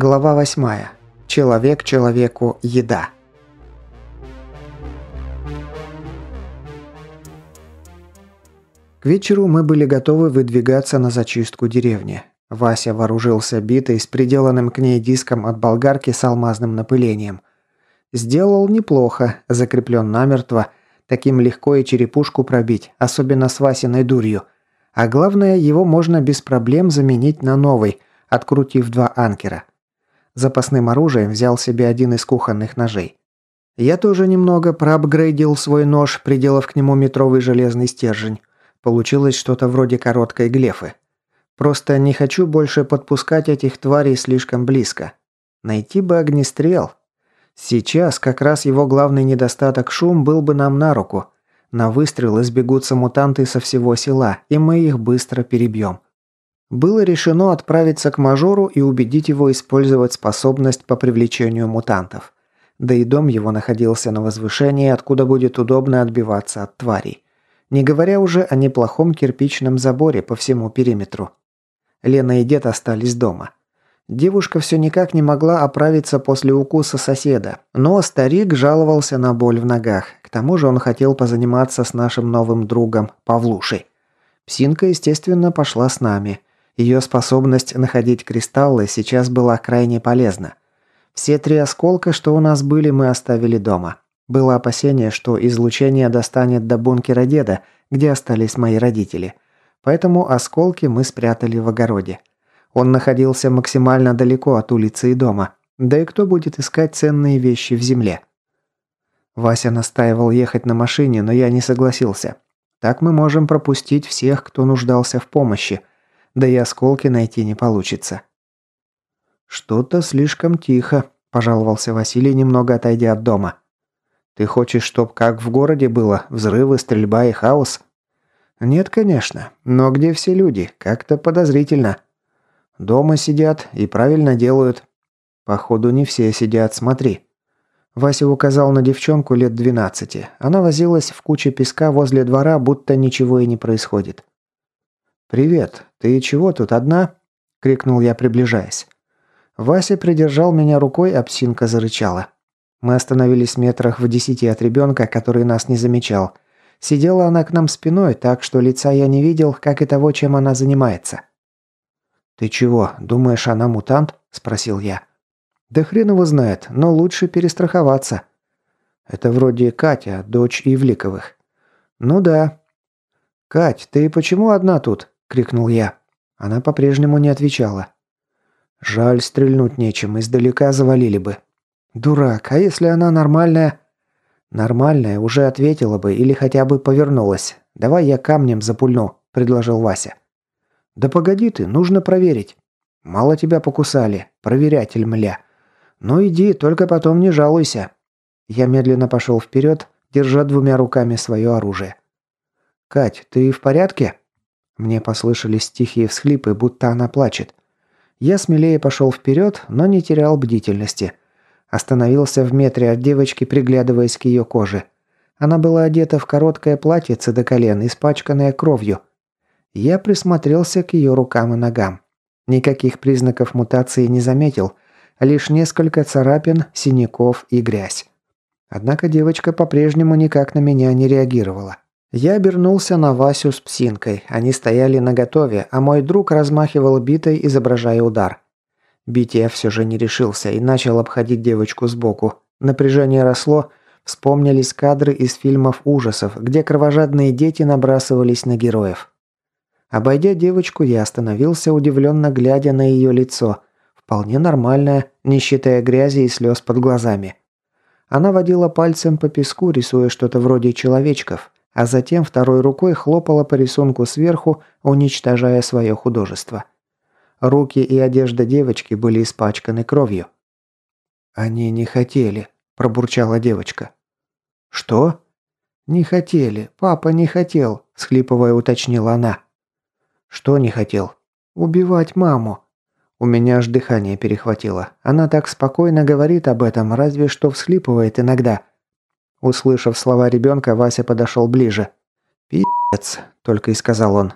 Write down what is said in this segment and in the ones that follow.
Глава 8. Человек человеку еда. К вечеру мы были готовы выдвигаться на зачистку деревни. Вася вооружился битой с приделанным к ней диском от болгарки с алмазным напылением. Сделал неплохо, закреплен намертво, таким легко и черепушку пробить, особенно с Васиной дурью. А главное, его можно без проблем заменить на новый, открутив два анкера. Запасным оружием взял себе один из кухонных ножей. Я тоже немного проапгрейдил свой нож, приделав к нему метровый железный стержень. Получилось что-то вроде короткой глефы. Просто не хочу больше подпускать этих тварей слишком близко. Найти бы огнестрел. Сейчас как раз его главный недостаток шум был бы нам на руку. На выстрел избегутся мутанты со всего села, и мы их быстро перебьем. Было решено отправиться к мажору и убедить его использовать способность по привлечению мутантов. Да и дом его находился на возвышении, откуда будет удобно отбиваться от тварей. Не говоря уже о неплохом кирпичном заборе по всему периметру. Лена и дед остались дома. Девушка все никак не могла оправиться после укуса соседа, но старик жаловался на боль в ногах. К тому же он хотел позаниматься с нашим новым другом Павлушей. Псинка, естественно, пошла с нами – ее способность находить кристаллы сейчас была крайне полезна. Все три осколка, что у нас были, мы оставили дома. Было опасение, что излучение достанет до бункера деда, где остались мои родители. Поэтому осколки мы спрятали в огороде. Он находился максимально далеко от улицы и дома. Да и кто будет искать ценные вещи в земле? Вася настаивал ехать на машине, но я не согласился. Так мы можем пропустить всех, кто нуждался в помощи – да и осколки найти не получится. «Что-то слишком тихо», – пожаловался Василий, немного отойдя от дома. «Ты хочешь, чтоб как в городе было, взрывы, стрельба и хаос?» «Нет, конечно. Но где все люди? Как-то подозрительно. Дома сидят и правильно делают. Походу, не все сидят, смотри». Вася указал на девчонку лет 12. Она возилась в куче песка возле двора, будто ничего и не происходит. «Привет. Ты чего тут одна?» – крикнул я, приближаясь. Вася придержал меня рукой, а псинка зарычала. Мы остановились в метрах в десяти от ребенка, который нас не замечал. Сидела она к нам спиной, так что лица я не видел, как и того, чем она занимается. «Ты чего, думаешь, она мутант?» – спросил я. «Да хрен его знает, но лучше перестраховаться». «Это вроде Катя, дочь Ивликовых». «Ну да». «Кать, ты почему одна тут?» – крикнул я. Она по-прежнему не отвечала. Жаль, стрельнуть нечем, издалека завалили бы. Дурак, а если она нормальная? Нормальная уже ответила бы или хотя бы повернулась. Давай я камнем запульну, предложил Вася. Да погоди ты, нужно проверить. Мало тебя покусали, проверятель мля. Ну иди, только потом не жалуйся. Я медленно пошел вперед, держа двумя руками свое оружие. «Кать, ты в порядке?» Мне послышались тихие всхлипы, будто она плачет. Я смелее пошел вперед, но не терял бдительности. Остановился в метре от девочки, приглядываясь к ее коже. Она была одета в короткое платьице до колен, испачканное кровью. Я присмотрелся к ее рукам и ногам. Никаких признаков мутации не заметил, лишь несколько царапин, синяков и грязь. Однако девочка по-прежнему никак на меня не реагировала. Я обернулся на Васю с псинкой. Они стояли наготове, а мой друг размахивал битой, изображая удар. Бить я все же не решился и начал обходить девочку сбоку. Напряжение росло, вспомнились кадры из фильмов ужасов, где кровожадные дети набрасывались на героев. Обойдя девочку, я остановился, удивленно глядя на ее лицо. Вполне нормальное, не считая грязи и слез под глазами. Она водила пальцем по песку, рисуя что-то вроде человечков, а затем второй рукой хлопала по рисунку сверху, уничтожая свое художество. Руки и одежда девочки были испачканы кровью. «Они не хотели», – пробурчала девочка. «Что?» «Не хотели. Папа не хотел», – схлипывая уточнила она. «Что не хотел?» «Убивать маму». У меня аж дыхание перехватило. Она так спокойно говорит об этом, разве что всхлипывает иногда. Услышав слова ребенка, Вася подошел ближе. «Пи***ц», – только и сказал он.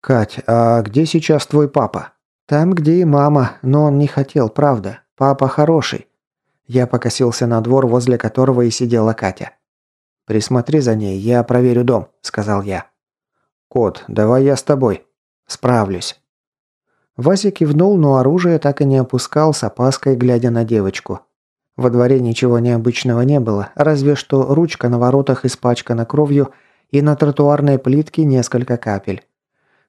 «Кать, а где сейчас твой папа?» «Там, где и мама, но он не хотел, правда. Папа хороший». Я покосился на двор, возле которого и сидела Катя. «Присмотри за ней, я проверю дом», – сказал я. «Кот, давай я с тобой». «Справлюсь». Вася кивнул, но оружие так и не опускал, с опаской глядя на девочку. Во дворе ничего необычного не было, разве что ручка на воротах испачкана кровью и на тротуарной плитке несколько капель.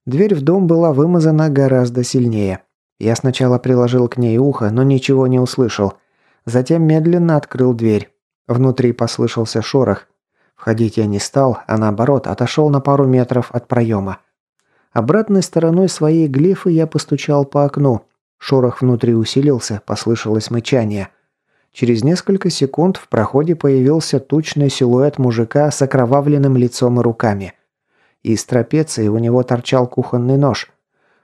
Дверь в дом была вымазана гораздо сильнее. Я сначала приложил к ней ухо, но ничего не услышал. Затем медленно открыл дверь. Внутри послышался шорох. Входить я не стал, а наоборот, отошел на пару метров от проема. Обратной стороной своей глифы я постучал по окну. Шорох внутри усилился, послышалось мычание. Через несколько секунд в проходе появился тучный силуэт мужика с окровавленным лицом и руками. Из трапеции у него торчал кухонный нож.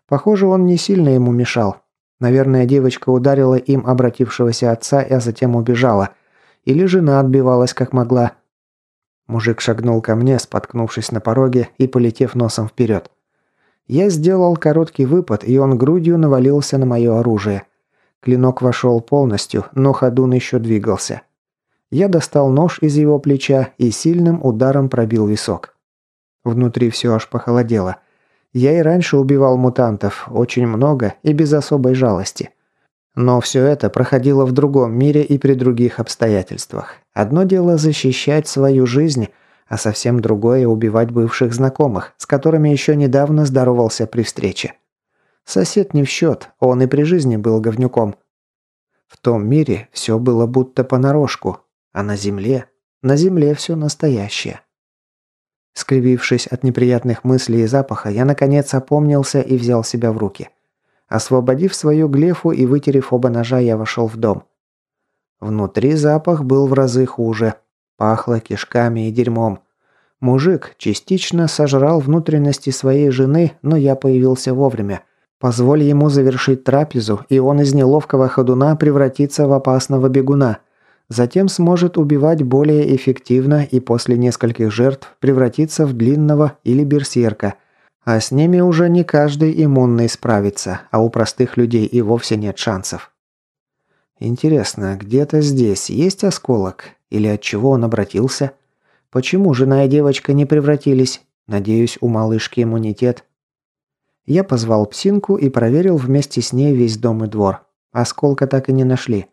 Похоже, он не сильно ему мешал. Наверное, девочка ударила им обратившегося отца, а затем убежала. Или жена отбивалась как могла. Мужик шагнул ко мне, споткнувшись на пороге и полетев носом вперед. Я сделал короткий выпад, и он грудью навалился на мое оружие. Клинок вошел полностью, но ходун еще двигался. Я достал нож из его плеча и сильным ударом пробил висок. Внутри все аж похолодело. Я и раньше убивал мутантов, очень много и без особой жалости. Но все это проходило в другом мире и при других обстоятельствах. Одно дело защищать свою жизнь, а совсем другое убивать бывших знакомых, с которыми еще недавно здоровался при встрече. Сосед не в счет, он и при жизни был говнюком. В том мире все было будто понарошку, а на земле... На земле все настоящее. Скривившись от неприятных мыслей и запаха, я наконец опомнился и взял себя в руки. Освободив свою глефу и вытерев оба ножа, я вошел в дом. Внутри запах был в разы хуже. Пахло кишками и дерьмом. Мужик частично сожрал внутренности своей жены, но я появился вовремя. Позволь ему завершить трапезу, и он из неловкого ходуна превратится в опасного бегуна – Затем сможет убивать более эффективно и после нескольких жертв превратиться в длинного или берсерка. А с ними уже не каждый иммунный справится, а у простых людей и вовсе нет шансов. Интересно, где-то здесь есть осколок? Или от чего он обратился? Почему жена и девочка не превратились? Надеюсь, у малышки иммунитет. Я позвал псинку и проверил вместе с ней весь дом и двор. Осколка так и не нашли.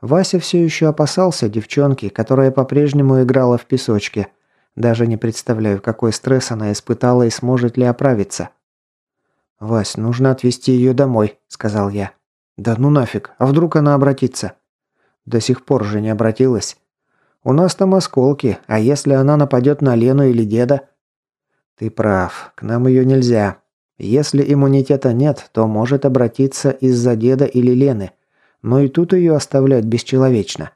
Вася все еще опасался девчонки, которая по-прежнему играла в песочке. Даже не представляю, какой стресс она испытала и сможет ли оправиться. «Вась, нужно отвезти ее домой», – сказал я. «Да ну нафиг, а вдруг она обратится?» «До сих пор же не обратилась. У нас там осколки, а если она нападет на Лену или деда?» «Ты прав, к нам ее нельзя. Если иммунитета нет, то может обратиться из-за деда или Лены. Но и тут ее оставлять бесчеловечно.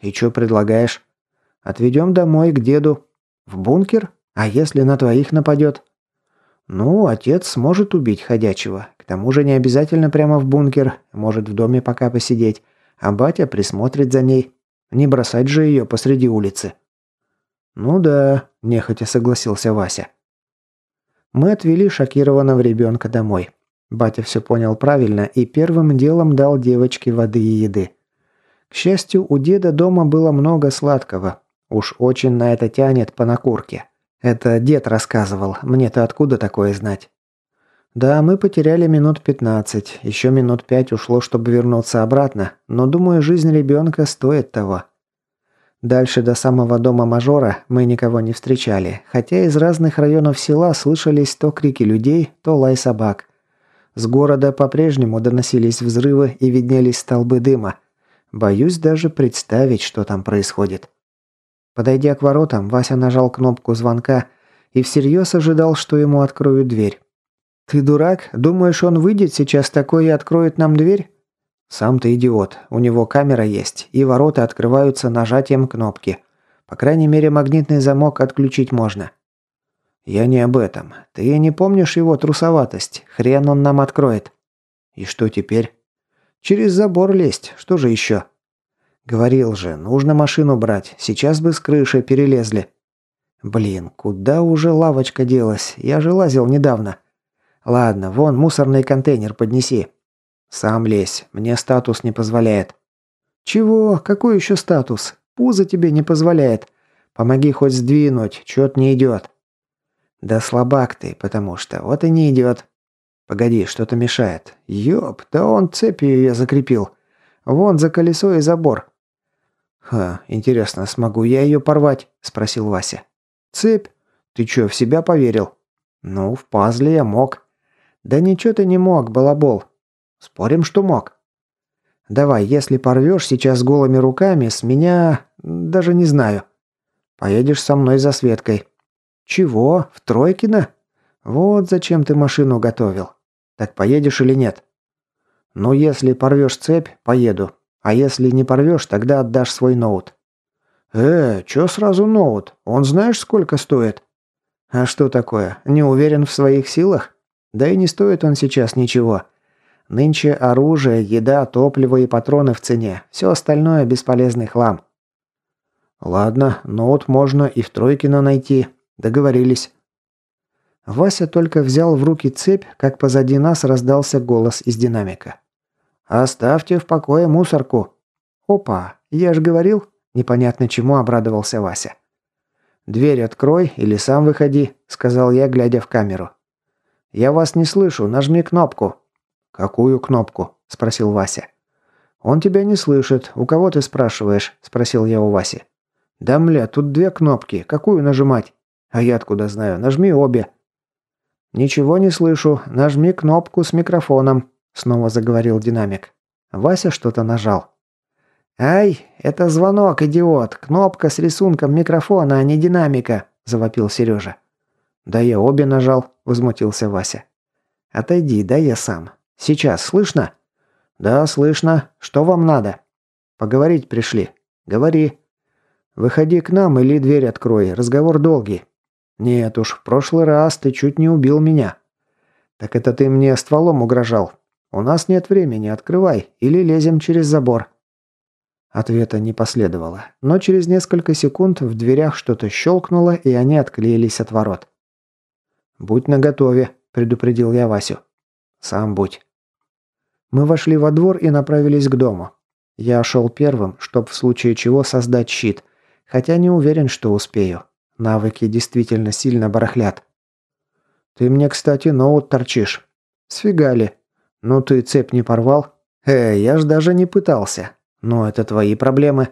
И что предлагаешь? Отведем домой к деду. В бункер? А если на твоих нападет? Ну, отец сможет убить ходячего. К тому же не обязательно прямо в бункер. Может в доме пока посидеть. А батя присмотрит за ней. Не бросать же ее посреди улицы. Ну да, нехотя согласился Вася. Мы отвели шокированного ребенка домой. Батя все понял правильно и первым делом дал девочке воды и еды. К счастью, у деда дома было много сладкого. Уж очень на это тянет по накурке. Это дед рассказывал, мне-то откуда такое знать? Да, мы потеряли минут 15, еще минут пять ушло, чтобы вернуться обратно, но думаю, жизнь ребенка стоит того. Дальше до самого дома мажора мы никого не встречали, хотя из разных районов села слышались то крики людей, то лай собак. С города по-прежнему доносились взрывы и виднелись столбы дыма. Боюсь даже представить, что там происходит. Подойдя к воротам, Вася нажал кнопку звонка и всерьез ожидал, что ему откроют дверь. «Ты дурак? Думаешь, он выйдет сейчас такой и откроет нам дверь?» «Сам ты идиот. У него камера есть, и ворота открываются нажатием кнопки. По крайней мере, магнитный замок отключить можно». «Я не об этом. Ты не помнишь его трусоватость? Хрен он нам откроет». «И что теперь?» «Через забор лезть. Что же еще?» «Говорил же, нужно машину брать. Сейчас бы с крыши перелезли». «Блин, куда уже лавочка делась? Я же лазил недавно». «Ладно, вон мусорный контейнер поднеси. «Сам лезь, мне статус не позволяет». «Чего? Какой еще статус? Пузо тебе не позволяет. Помоги хоть сдвинуть, чё-то не идет». «Да слабак ты, потому что вот и не идет. «Погоди, что-то мешает. Ёп, да он цепью ее закрепил. Вон за колесо и забор». «Ха, интересно, смогу я ее порвать?» – спросил Вася. «Цепь? Ты чё, в себя поверил?» «Ну, в пазле я мог». «Да ничего ты не мог, балабол. Спорим, что мог?» «Давай, если порвешь сейчас голыми руками, с меня... даже не знаю. Поедешь со мной за Светкой». «Чего? В Тройкино?» «Вот зачем ты машину готовил. Так поедешь или нет?» «Ну, если порвешь цепь, поеду. А если не порвешь, тогда отдашь свой ноут». «Э, чё сразу ноут? Он знаешь, сколько стоит?» «А что такое? Не уверен в своих силах? Да и не стоит он сейчас ничего. Нынче оружие, еда, топливо и патроны в цене. Все остальное – бесполезный хлам». «Ладно, ноут можно и в Тройкино найти. Договорились». Вася только взял в руки цепь, как позади нас раздался голос из динамика. «Оставьте в покое мусорку». «Опа, я ж говорил». Непонятно чему обрадовался Вася. «Дверь открой или сам выходи», — сказал я, глядя в камеру. «Я вас не слышу, нажми кнопку». «Какую кнопку?» – спросил Вася. «Он тебя не слышит. У кого ты спрашиваешь?» – спросил я у Васи. «Да мля, тут две кнопки. Какую нажимать?» «А я откуда знаю? Нажми обе». «Ничего не слышу. Нажми кнопку с микрофоном», – снова заговорил динамик. Вася что-то нажал. «Ай, это звонок, идиот! Кнопка с рисунком микрофона, а не динамика!» – завопил Сережа. «Да я обе нажал», – возмутился Вася. «Отойди, да я сам. Сейчас слышно?» «Да, слышно. Что вам надо?» «Поговорить пришли». «Говори». «Выходи к нам или дверь открой. Разговор долгий». «Нет уж, в прошлый раз ты чуть не убил меня». «Так это ты мне стволом угрожал. У нас нет времени, открывай, или лезем через забор». Ответа не последовало, но через несколько секунд в дверях что-то щелкнуло, и они отклеились от ворот. «Будь наготове», – предупредил я Васю. «Сам будь». Мы вошли во двор и направились к дому. Я шел первым, чтобы в случае чего создать щит, хотя не уверен, что успею. Навыки действительно сильно барахлят. «Ты мне, кстати, ноут торчишь». «Сфигали». «Ну ты цепь не порвал?» «Э, я ж даже не пытался. Но это твои проблемы».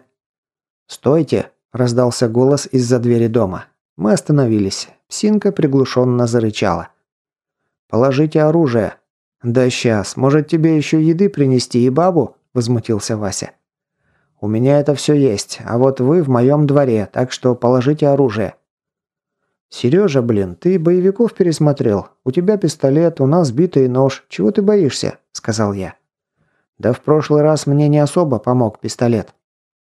«Стойте!» – раздался голос из-за двери дома. Мы остановились. Псинка приглушенно зарычала. «Положите оружие». «Да сейчас. Может, тебе еще еды принести и бабу?» – возмутился Вася. «У меня это все есть, а вот вы в моем дворе, так что положите оружие». «Сережа, блин, ты боевиков пересмотрел. У тебя пистолет, у нас битый нож. Чего ты боишься?» – сказал я. «Да в прошлый раз мне не особо помог пистолет».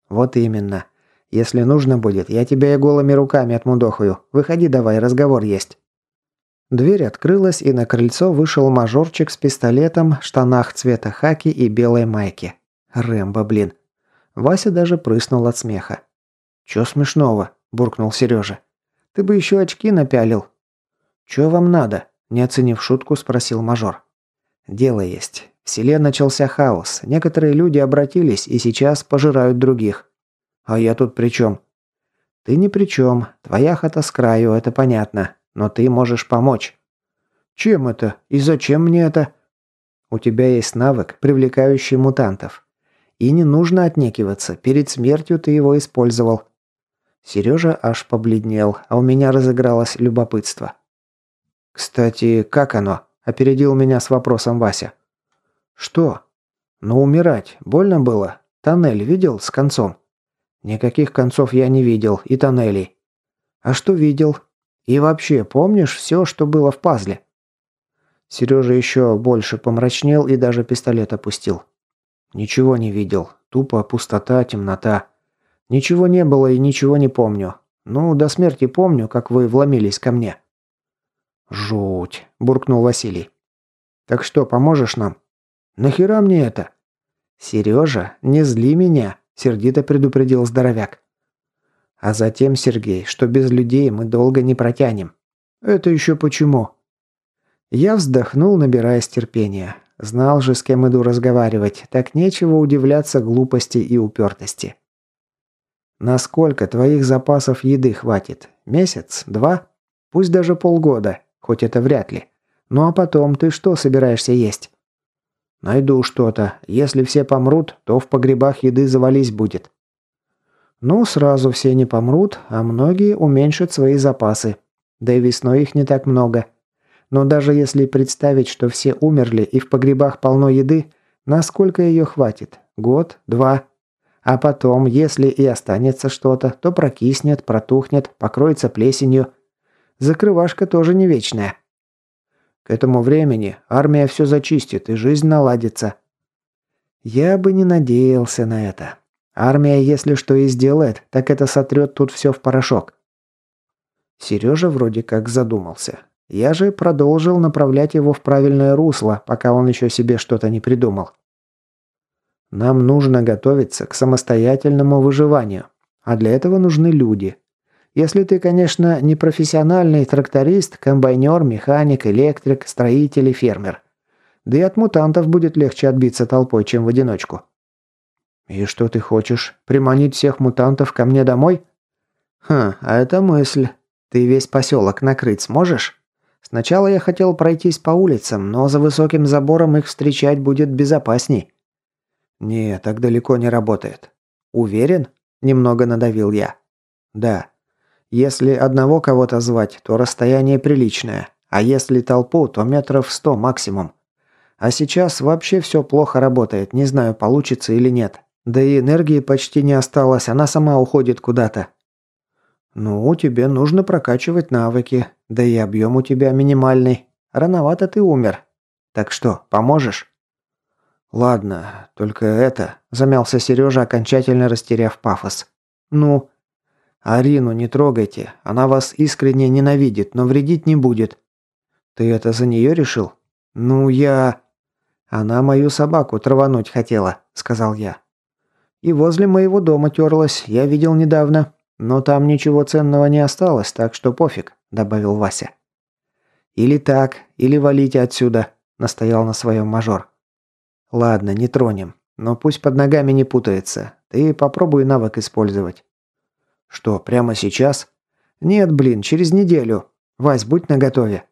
«Вот именно. Если нужно будет, я тебя и голыми руками отмудохаю. Выходи давай, разговор есть». Дверь открылась, и на крыльцо вышел мажорчик с пистолетом, штанах цвета хаки и белой майки. Рэмбо, блин. Вася даже прыснул от смеха. «Чё смешного?» – буркнул Сережа. Ты бы еще очки напялил». «Чё вам надо?» – не оценив шутку, спросил мажор. «Дело есть. В селе начался хаос. Некоторые люди обратились и сейчас пожирают других. А я тут при чем? Ты ни при чем. Твоя хата с краю, это понятно. Но ты можешь помочь. Чем это? И зачем мне это? У тебя есть навык, привлекающий мутантов. И не нужно отнекиваться. Перед смертью ты его использовал. Сережа аж побледнел, а у меня разыгралось любопытство. «Кстати, как оно?» – опередил меня с вопросом Вася. «Что?» «Ну, умирать. Больно было. Тоннель видел с концом?» «Никаких концов я не видел, и тоннелей». «А что видел?» «И вообще, помнишь все, что было в пазле?» Сережа еще больше помрачнел и даже пистолет опустил. «Ничего не видел. Тупо пустота, темнота. Ничего не было и ничего не помню. Ну, до смерти помню, как вы вломились ко мне». «Жуть», – буркнул Василий. «Так что, поможешь нам?» «Нахера мне это?» «Сережа, не зли меня», – сердито предупредил здоровяк. А затем Сергей, что без людей мы долго не протянем. «Это еще почему?» Я вздохнул, набираясь терпения. Знал же, с кем иду разговаривать, так нечего удивляться глупости и упертости. Насколько твоих запасов еды хватит? Месяц? Два? Пусть даже полгода, хоть это вряд ли. Ну а потом ты что собираешься есть? Найду что-то. Если все помрут, то в погребах еды завались будет. Ну, сразу все не помрут, а многие уменьшат свои запасы. Да и весной их не так много. Но даже если представить, что все умерли и в погребах полно еды, насколько ее хватит? Год? Два? А потом, если и останется что-то, то прокиснет, протухнет, покроется плесенью. Закрывашка тоже не вечная. К этому времени армия все зачистит и жизнь наладится. Я бы не надеялся на это. Армия, если что и сделает, так это сотрет тут все в порошок. Сережа вроде как задумался. Я же продолжил направлять его в правильное русло, пока он еще себе что-то не придумал. Нам нужно готовиться к самостоятельному выживанию, а для этого нужны люди. Если ты, конечно, не профессиональный тракторист, комбайнер, механик, электрик, строитель и фермер. Да и от мутантов будет легче отбиться толпой, чем в одиночку. «И что ты хочешь? Приманить всех мутантов ко мне домой?» «Хм, а это мысль. Ты весь поселок накрыть сможешь?» «Сначала я хотел пройтись по улицам, но за высоким забором их встречать будет безопасней». «Не, так далеко не работает». «Уверен?» – немного надавил я. «Да. Если одного кого-то звать, то расстояние приличное, а если толпу, то метров сто максимум. А сейчас вообще все плохо работает, не знаю, получится или нет. Да и энергии почти не осталось, она сама уходит куда-то. Ну, тебе нужно прокачивать навыки, да и объем у тебя минимальный. Рановато ты умер. Так что, поможешь? Ладно, только это, замялся Сережа, окончательно растеряв пафос. Ну, Арину не трогайте, она вас искренне ненавидит, но вредить не будет. Ты это за нее решил? Ну, я... Она мою собаку травануть хотела, сказал я. И возле моего дома терлась, я видел недавно. Но там ничего ценного не осталось, так что пофиг», – добавил Вася. «Или так, или валите отсюда», – настоял на своем мажор. «Ладно, не тронем, но пусть под ногами не путается. Ты попробуй навык использовать». «Что, прямо сейчас?» «Нет, блин, через неделю. Вась, будь наготове».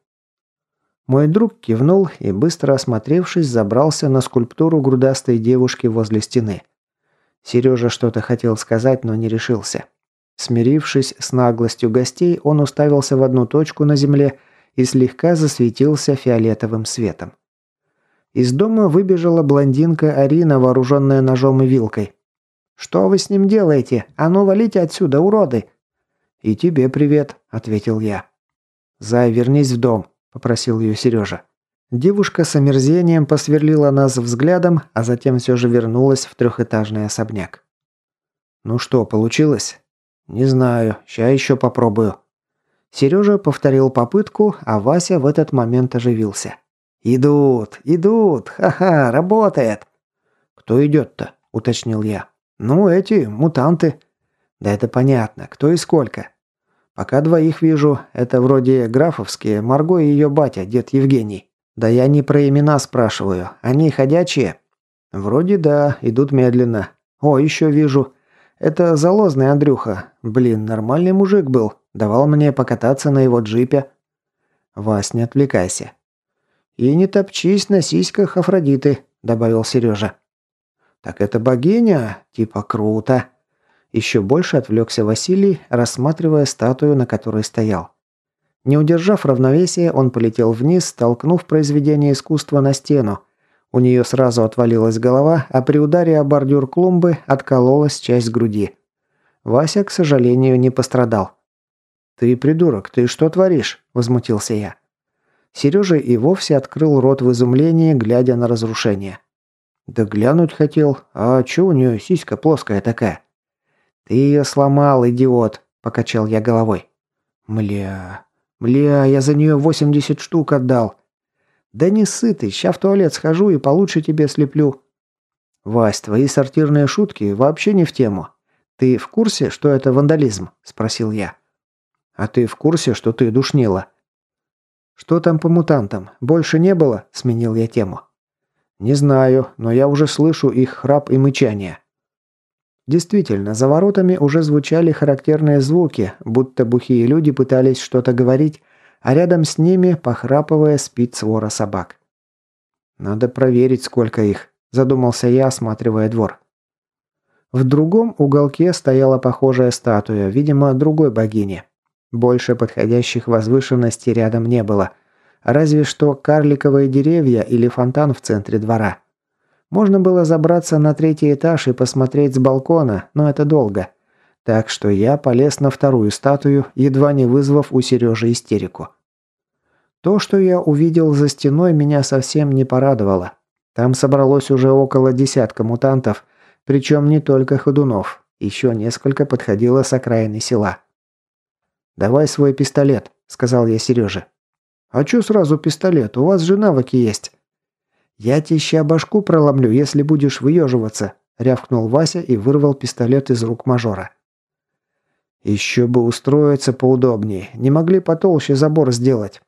Мой друг кивнул и, быстро осмотревшись, забрался на скульптуру грудастой девушки возле стены. Сережа что-то хотел сказать, но не решился. Смирившись с наглостью гостей, он уставился в одну точку на земле и слегка засветился фиолетовым светом. Из дома выбежала блондинка Арина, вооруженная ножом и вилкой. «Что вы с ним делаете? А ну валите отсюда, уроды!» «И тебе привет», — ответил я. «Зай, вернись в дом», — попросил ее Сережа. Девушка с омерзением посверлила нас взглядом, а затем все же вернулась в трехэтажный особняк. «Ну что, получилось?» «Не знаю, ща еще попробую». Сережа повторил попытку, а Вася в этот момент оживился. «Идут, идут, ха-ха, работает!» «Кто идет-то?» – уточнил я. «Ну, эти, мутанты». «Да это понятно, кто и сколько». «Пока двоих вижу, это вроде графовские, Марго и ее батя, дед Евгений». «Да я не про имена спрашиваю. Они ходячие?» «Вроде да, идут медленно. О, еще вижу. Это залозный Андрюха. Блин, нормальный мужик был. Давал мне покататься на его джипе». «Вась, не отвлекайся». «И не топчись на сиськах Афродиты», — добавил Сережа. «Так это богиня? Типа круто». Еще больше отвлекся Василий, рассматривая статую, на которой стоял. Не удержав равновесия, он полетел вниз, толкнув произведение искусства на стену. У нее сразу отвалилась голова, а при ударе о бордюр клумбы откололась часть груди. Вася, к сожалению, не пострадал. «Ты придурок, ты что творишь?» – возмутился я. Сережа и вовсе открыл рот в изумлении, глядя на разрушение. «Да глянуть хотел. А чё у нее сиська плоская такая?» «Ты ее сломал, идиот!» – покачал я головой. «Мля, Бля, я за нее 80 штук отдал. Да не сытый, ща в туалет схожу и получше тебе слеплю. Вась, твои сортирные шутки вообще не в тему. Ты в курсе, что это вандализм? Спросил я. А ты в курсе, что ты душнила? Что там по мутантам? Больше не было? Сменил я тему. «Не знаю, но я уже слышу их храп и мычание». Действительно, за воротами уже звучали характерные звуки, будто бухие люди пытались что-то говорить, а рядом с ними, похрапывая, спит свора собак. «Надо проверить, сколько их», – задумался я, осматривая двор. В другом уголке стояла похожая статуя, видимо, другой богини. Больше подходящих возвышенностей рядом не было. Разве что карликовые деревья или фонтан в центре двора. Можно было забраться на третий этаж и посмотреть с балкона, но это долго. Так что я полез на вторую статую, едва не вызвав у Сережи истерику. То, что я увидел за стеной, меня совсем не порадовало. Там собралось уже около десятка мутантов, причем не только ходунов. Еще несколько подходило с окраины села. «Давай свой пистолет», — сказал я Сереже. «А чё сразу пистолет? У вас же навыки есть». «Я тебе ща башку проломлю, если будешь выеживаться», — рявкнул Вася и вырвал пистолет из рук мажора. «Еще бы устроиться поудобнее. Не могли потолще забор сделать».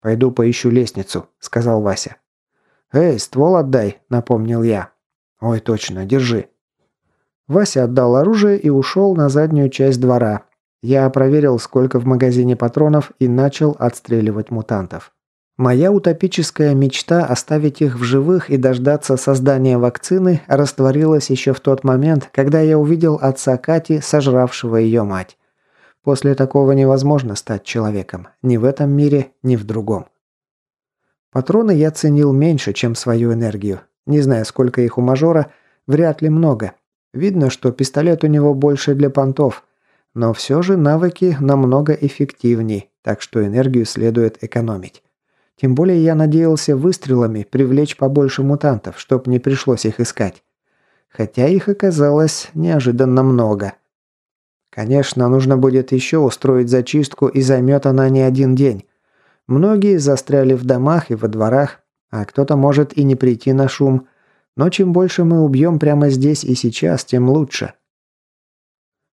«Пойду поищу лестницу», — сказал Вася. «Эй, ствол отдай», — напомнил я. «Ой, точно, держи». Вася отдал оружие и ушел на заднюю часть двора. Я проверил, сколько в магазине патронов и начал отстреливать мутантов. Моя утопическая мечта оставить их в живых и дождаться создания вакцины растворилась еще в тот момент, когда я увидел отца Кати, сожравшего ее мать. После такого невозможно стать человеком. Ни в этом мире, ни в другом. Патроны я ценил меньше, чем свою энергию. Не знаю, сколько их у мажора, вряд ли много. Видно, что пистолет у него больше для понтов. Но все же навыки намного эффективней, так что энергию следует экономить. Тем более я надеялся выстрелами привлечь побольше мутантов, чтоб не пришлось их искать. Хотя их оказалось неожиданно много. Конечно, нужно будет еще устроить зачистку, и займет она не один день. Многие застряли в домах и во дворах, а кто-то может и не прийти на шум. Но чем больше мы убьем прямо здесь и сейчас, тем лучше.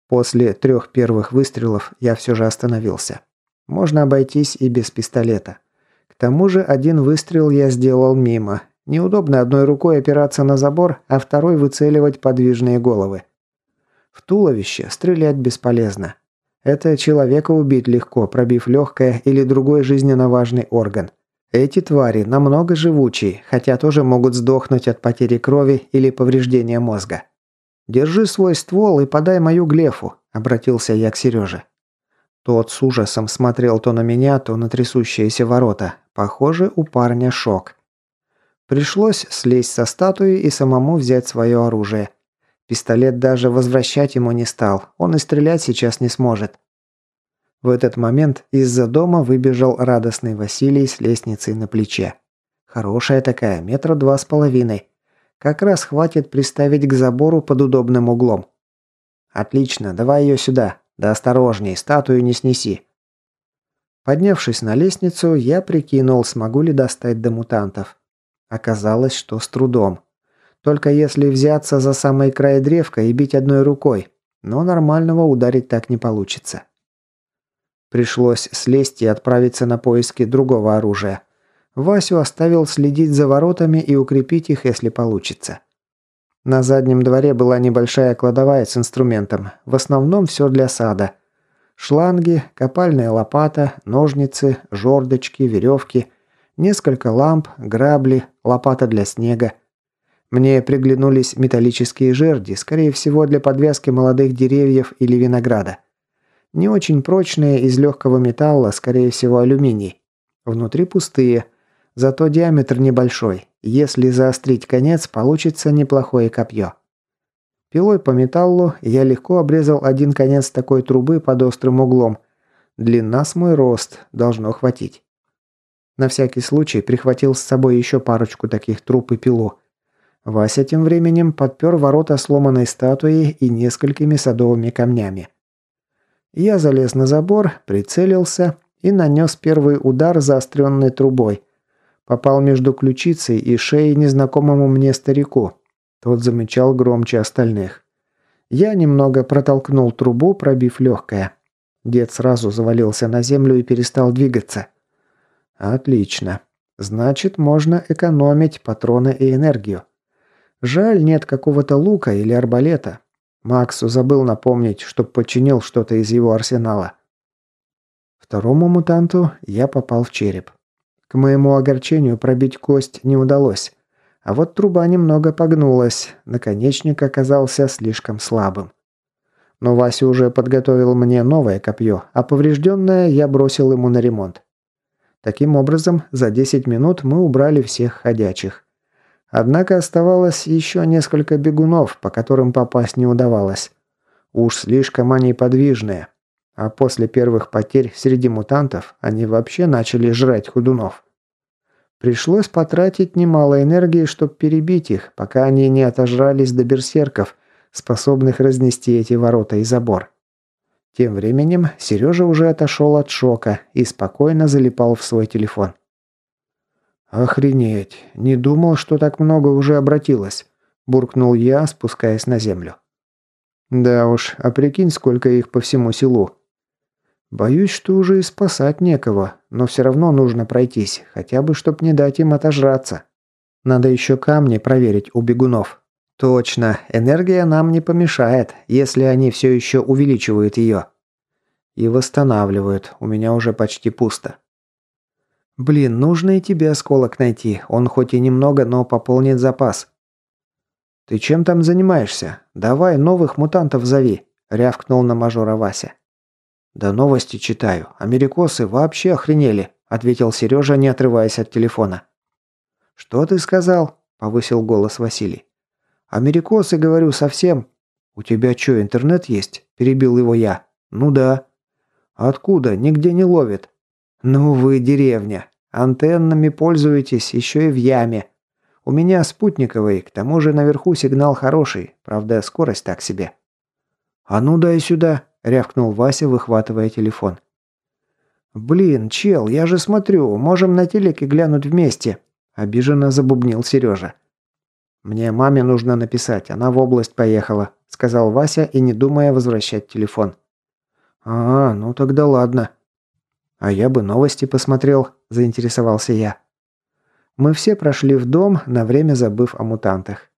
После трех первых выстрелов я все же остановился. Можно обойтись и без пистолета. Тому же один выстрел я сделал мимо. Неудобно одной рукой опираться на забор, а второй выцеливать подвижные головы. В туловище стрелять бесполезно. Это человека убить легко, пробив легкое или другой жизненно важный орган. Эти твари намного живучие, хотя тоже могут сдохнуть от потери крови или повреждения мозга. «Держи свой ствол и подай мою глефу», – обратился я к Сереже. Тот с ужасом смотрел то на меня, то на трясущиеся ворота. Похоже, у парня шок. Пришлось слезть со статуи и самому взять свое оружие. Пистолет даже возвращать ему не стал, он и стрелять сейчас не сможет. В этот момент из-за дома выбежал радостный Василий с лестницей на плече. Хорошая такая, метра два с половиной. Как раз хватит приставить к забору под удобным углом. «Отлично, давай ее сюда», да осторожней, статую не снеси. Поднявшись на лестницу, я прикинул, смогу ли достать до мутантов. Оказалось, что с трудом. Только если взяться за самый край древка и бить одной рукой, но нормального ударить так не получится. Пришлось слезть и отправиться на поиски другого оружия. Васю оставил следить за воротами и укрепить их, если получится. На заднем дворе была небольшая кладовая с инструментом. В основном все для сада. Шланги, копальная лопата, ножницы, жердочки, веревки, несколько ламп, грабли, лопата для снега. Мне приглянулись металлические жерди, скорее всего для подвязки молодых деревьев или винограда. Не очень прочные, из легкого металла, скорее всего алюминий. Внутри пустые, зато диаметр небольшой, если заострить конец, получится неплохое копье. Пилой по металлу я легко обрезал один конец такой трубы под острым углом. Длина с мой рост, должно хватить. На всякий случай прихватил с собой еще парочку таких труб и пилу. Вася тем временем подпер ворота сломанной статуей и несколькими садовыми камнями. Я залез на забор, прицелился и нанес первый удар заостренной трубой – Попал между ключицей и шеей незнакомому мне старику. Тот замычал громче остальных. Я немного протолкнул трубу, пробив легкое. Дед сразу завалился на землю и перестал двигаться. Отлично. Значит, можно экономить патроны и энергию. Жаль, нет какого-то лука или арбалета. Максу забыл напомнить, чтоб починил что-то из его арсенала. Второму мутанту я попал в череп. К моему огорчению пробить кость не удалось. А вот труба немного погнулась, наконечник оказался слишком слабым. Но Вася уже подготовил мне новое копье, а поврежденное я бросил ему на ремонт. Таким образом, за 10 минут мы убрали всех ходячих. Однако оставалось еще несколько бегунов, по которым попасть не удавалось. Уж слишком они подвижные. А после первых потерь среди мутантов они вообще начали жрать худунов. Пришлось потратить немало энергии, чтобы перебить их, пока они не отожрались до берсерков, способных разнести эти ворота и забор. Тем временем Сережа уже отошел от шока и спокойно залипал в свой телефон. «Охренеть! Не думал, что так много уже обратилось», – буркнул я, спускаясь на землю. «Да уж, а прикинь, сколько их по всему селу. Боюсь, что уже и спасать некого, но все равно нужно пройтись, хотя бы, чтоб не дать им отожраться. Надо еще камни проверить у бегунов. Точно, энергия нам не помешает, если они все еще увеличивают ее. И восстанавливают, у меня уже почти пусто. Блин, нужно и тебе осколок найти, он хоть и немного, но пополнит запас. Ты чем там занимаешься? Давай новых мутантов зови, рявкнул на мажора Вася. «Да новости читаю. Америкосы вообще охренели», – ответил Сережа, не отрываясь от телефона. «Что ты сказал?» – повысил голос Василий. «Америкосы, говорю, совсем». «У тебя что, интернет есть?» – перебил его я. «Ну да». «Откуда? Нигде не ловит». «Ну вы деревня. Антеннами пользуетесь, еще и в яме. У меня спутниковый, к тому же наверху сигнал хороший, правда, скорость так себе». «А ну дай сюда», рявкнул Вася, выхватывая телефон. «Блин, чел, я же смотрю, можем на телеке глянуть вместе», – обиженно забубнил Сережа. «Мне маме нужно написать, она в область поехала», – сказал Вася и не думая возвращать телефон. «А, ну тогда ладно». «А я бы новости посмотрел», – заинтересовался я. Мы все прошли в дом, на время забыв о мутантах.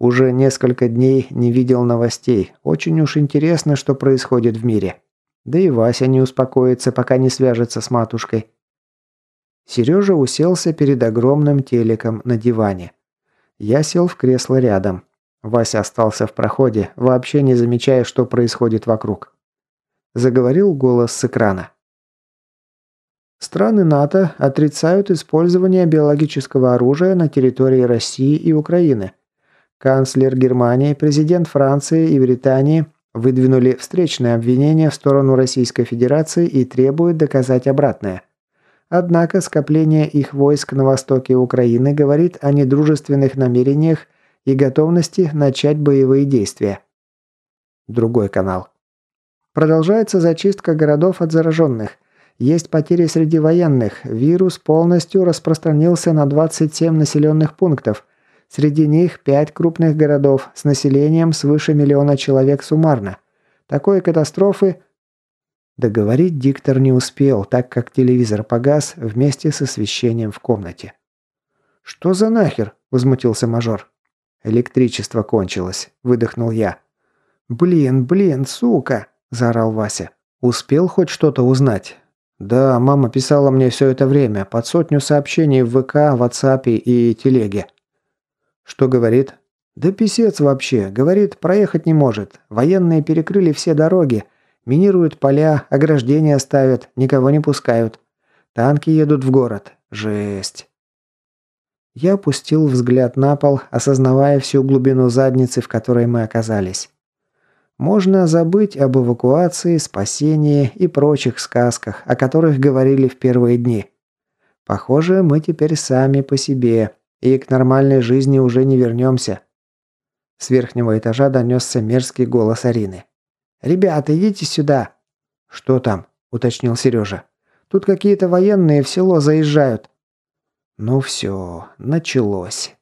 Уже несколько дней не видел новостей. Очень уж интересно, что происходит в мире. Да и Вася не успокоится, пока не свяжется с матушкой. Сережа уселся перед огромным телеком на диване. Я сел в кресло рядом. Вася остался в проходе, вообще не замечая, что происходит вокруг. Заговорил голос с экрана. Страны НАТО отрицают использование биологического оружия на территории России и Украины. Канцлер Германии, президент Франции и Британии выдвинули встречные обвинения в сторону Российской Федерации и требуют доказать обратное. Однако скопление их войск на востоке Украины говорит о недружественных намерениях и готовности начать боевые действия. Другой канал. Продолжается зачистка городов от зараженных. Есть потери среди военных. Вирус полностью распространился на 27 населенных пунктов. Среди них пять крупных городов с населением свыше миллиона человек суммарно. Такой катастрофы... Договорить диктор не успел, так как телевизор погас вместе с освещением в комнате. «Что за нахер?» – возмутился мажор. «Электричество кончилось», – выдохнул я. «Блин, блин, сука!» – заорал Вася. «Успел хоть что-то узнать?» «Да, мама писала мне все это время, под сотню сообщений в ВК, WhatsApp и телеге». Что говорит? Да писец вообще. Говорит, проехать не может. Военные перекрыли все дороги. Минируют поля, ограждения ставят, никого не пускают. Танки едут в город. Жесть. Я опустил взгляд на пол, осознавая всю глубину задницы, в которой мы оказались. Можно забыть об эвакуации, спасении и прочих сказках, о которых говорили в первые дни. Похоже, мы теперь сами по себе, и к нормальной жизни уже не вернемся». С верхнего этажа донесся мерзкий голос Арины. «Ребята, идите сюда!» «Что там?» – уточнил Сережа. «Тут какие-то военные в село заезжают». «Ну все, началось».